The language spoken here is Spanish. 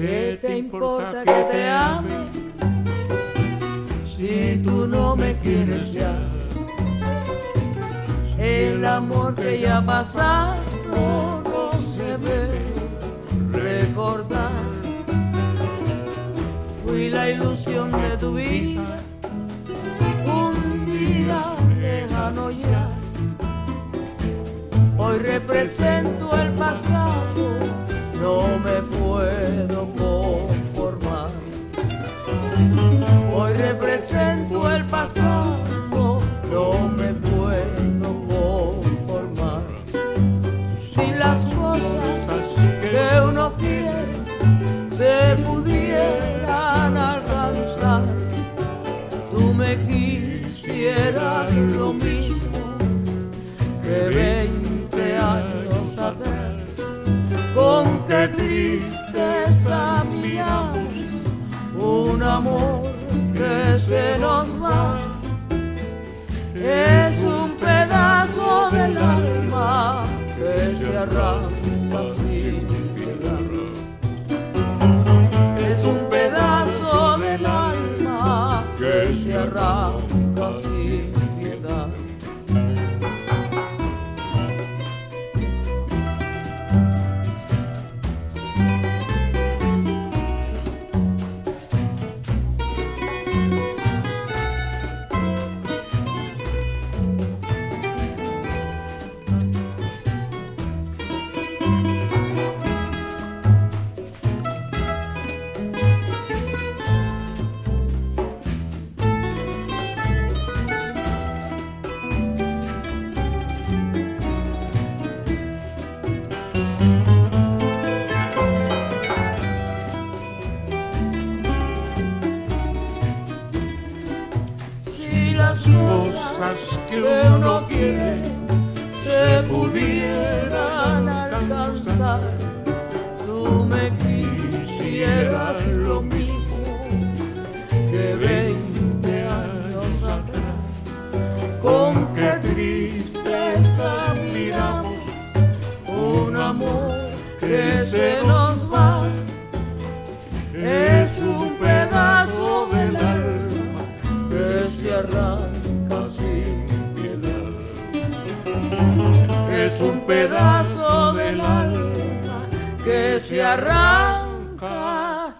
¿Qué te importa que te ame? Si tú no me quieres ya, el amor que ya pasado no se debe recordar. Fui la ilusión de tu vida, un día lejano ya. Hoy represento lo mismo que 20 años atrás. Con qué tristeza miramos un amor que se nos va. Es un pedazo del alma que se arranca sin piedad. Es un pedazo del alma que se arranca sin cosas que uno quiere se pudieran alcanzar, tú me quisieras lo mismo que 20 años atrás. Con qué tristeza miramos un amor que se nos va. Es un pedazo del alma que se arranca Es un pedazo del alma que se arranca.